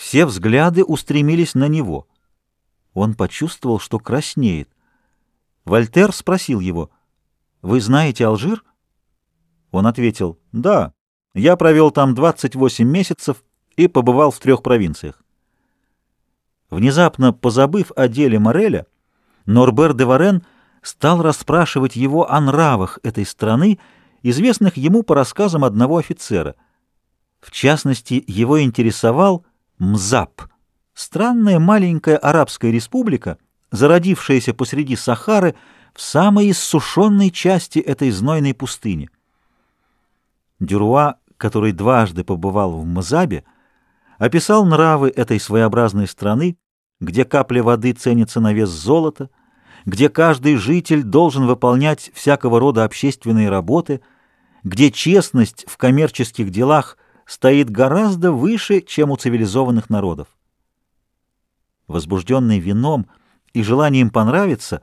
Все взгляды устремились на него. Он почувствовал, что краснеет. Вольтер спросил его, «Вы знаете Алжир?» Он ответил, «Да, я провел там 28 месяцев и побывал в трех провинциях». Внезапно позабыв о деле Мореля, Норбер де Варен стал расспрашивать его о нравах этой страны, известных ему по рассказам одного офицера. В частности, его интересовал Мзап, странная маленькая арабская республика, зародившаяся посреди Сахары в самой иссушенной части этой знойной пустыни. Дюруа, который дважды побывал в Мзабе, описал нравы этой своеобразной страны, где капля воды ценится на вес золота, где каждый житель должен выполнять всякого рода общественные работы, где честность в коммерческих делах стоит гораздо выше, чем у цивилизованных народов. Возбужденный вином и желанием понравиться,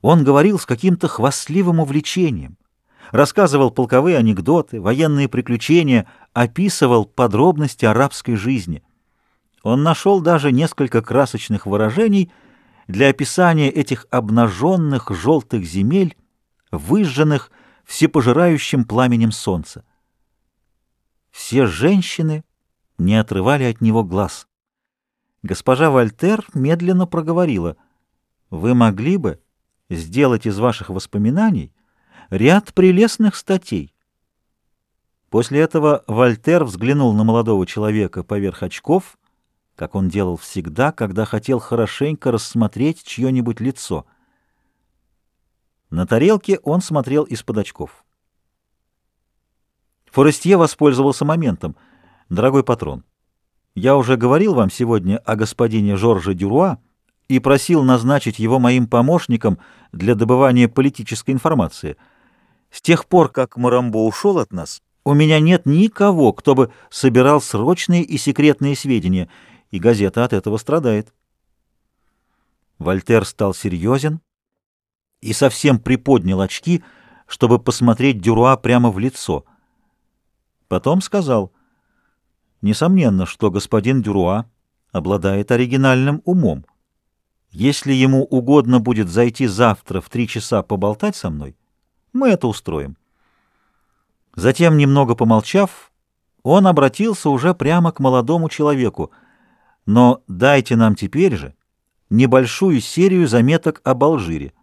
он говорил с каким-то хвастливым увлечением, рассказывал полковые анекдоты, военные приключения, описывал подробности арабской жизни. Он нашел даже несколько красочных выражений для описания этих обнаженных желтых земель, выжженных всепожирающим пламенем солнца. Все женщины не отрывали от него глаз. Госпожа Вольтер медленно проговорила, «Вы могли бы сделать из ваших воспоминаний ряд прелестных статей». После этого Вольтер взглянул на молодого человека поверх очков, как он делал всегда, когда хотел хорошенько рассмотреть чье-нибудь лицо. На тарелке он смотрел из-под очков. Форестье воспользовался моментом. «Дорогой патрон, я уже говорил вам сегодня о господине Жорже Дюруа и просил назначить его моим помощником для добывания политической информации. С тех пор, как Марамбо ушел от нас, у меня нет никого, кто бы собирал срочные и секретные сведения, и газета от этого страдает». Вольтер стал серьезен и совсем приподнял очки, чтобы посмотреть Дюруа прямо в лицо — Потом сказал, несомненно, что господин Дюруа обладает оригинальным умом. Если ему угодно будет зайти завтра в три часа поболтать со мной, мы это устроим. Затем, немного помолчав, он обратился уже прямо к молодому человеку. Но дайте нам теперь же небольшую серию заметок об Алжире.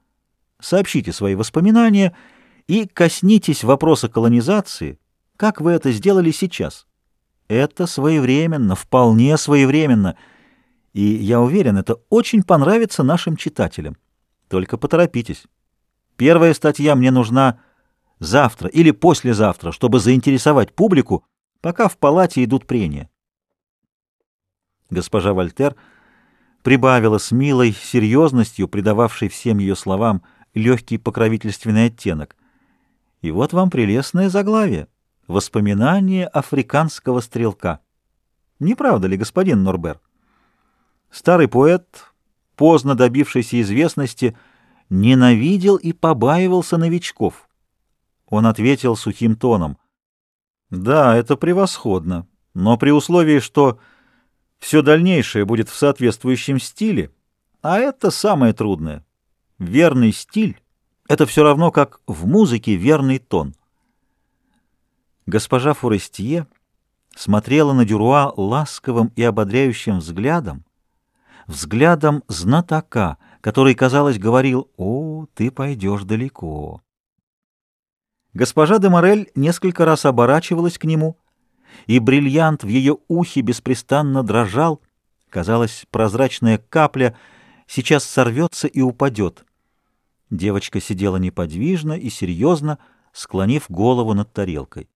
Сообщите свои воспоминания и коснитесь вопроса колонизации, как вы это сделали сейчас? Это своевременно, вполне своевременно. И я уверен, это очень понравится нашим читателям. Только поторопитесь. Первая статья мне нужна завтра или послезавтра, чтобы заинтересовать публику, пока в палате идут прения. Госпожа Вольтер прибавила с милой серьезностью, придававшей всем ее словам легкий покровительственный оттенок. И вот вам прелестное заглавие. Воспоминания африканского стрелка. Не правда ли, господин Норбер? Старый поэт, поздно добившийся известности, ненавидел и побаивался новичков. Он ответил сухим тоном. «Да, это превосходно, но при условии, что все дальнейшее будет в соответствующем стиле, а это самое трудное. Верный стиль — это все равно, как в музыке верный тон». Госпожа Форестье смотрела на Дюруа ласковым и ободряющим взглядом, взглядом знатока, который, казалось, говорил «О, ты пойдешь далеко». Госпожа де Морель несколько раз оборачивалась к нему, и бриллиант в ее ухе беспрестанно дрожал. Казалось, прозрачная капля сейчас сорвется и упадет. Девочка сидела неподвижно и серьезно, склонив голову над тарелкой.